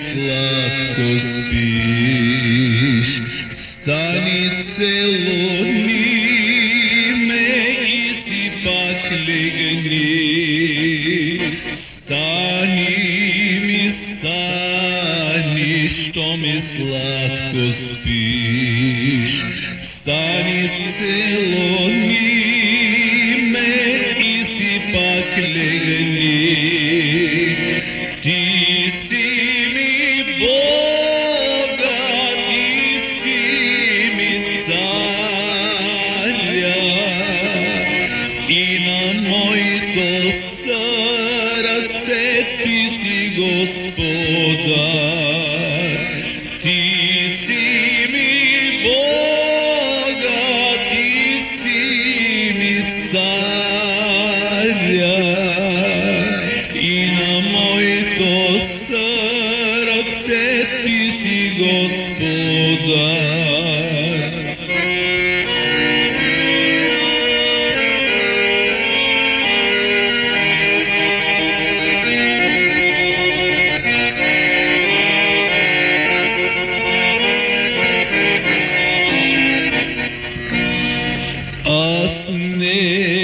slatko spiš, stanice loni me isipak legni. Stani mi stani, što mi slatko spiš, stanice ti si gospodar.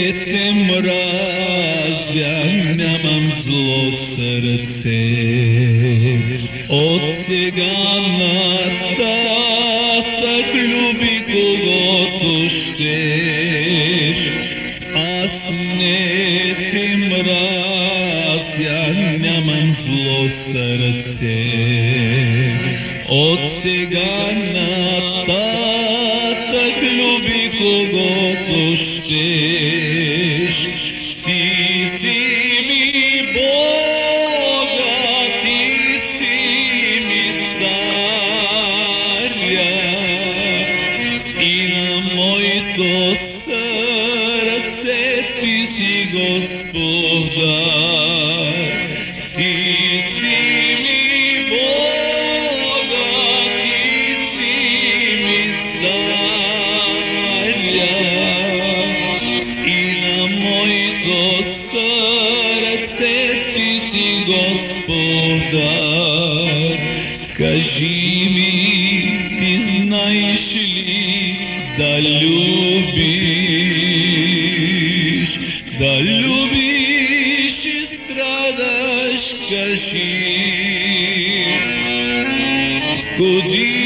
Ettem razjem, nemam zlo srce Od svega nata, tak ljubi kogo tušteš A snetim razjem, nemam zlo srce Od svega nata ko da pošteš ti si mi Boga ti si mi carja. I na moj to господар. Кажи ми, ти знаеш ли да любиш, да любиш и страдаш, кажи. Годините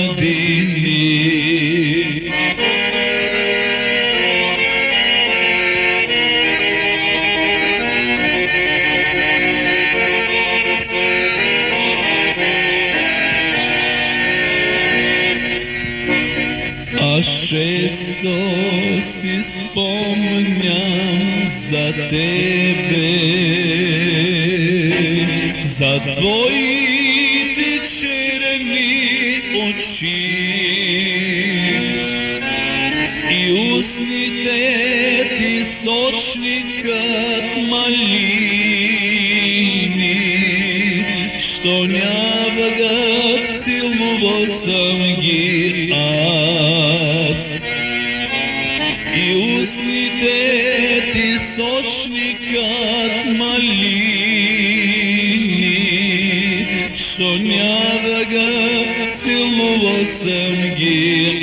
Често си спомням за тебе, за твоите черни очи. И устните ти сочни кът малини, що нявагат целувал съм ги устните ти сочни кът малини, що нявагат целувал съм ги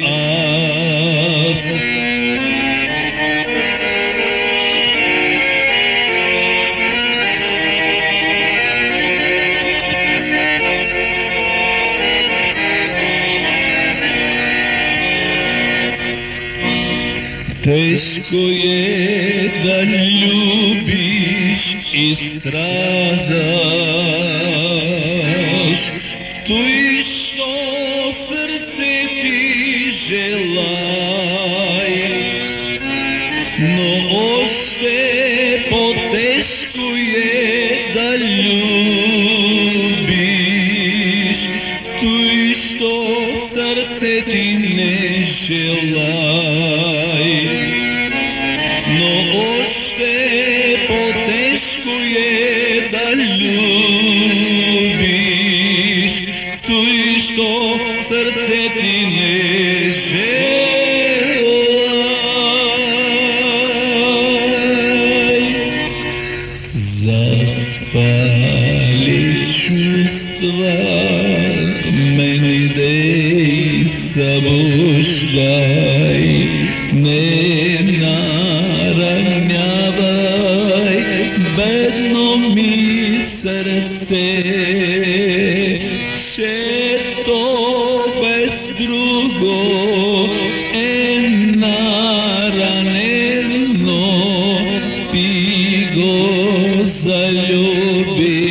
Teško je da ljubiš i stradaš Tu i što srce ti srce ti ne želaj No ošte poteško je da ljubiš Tu što srce ti ne želaj Zaspali čustva sabuždaj naranjavaj bedno mi srce še to bez drugo en naraneno ti go zaljubi.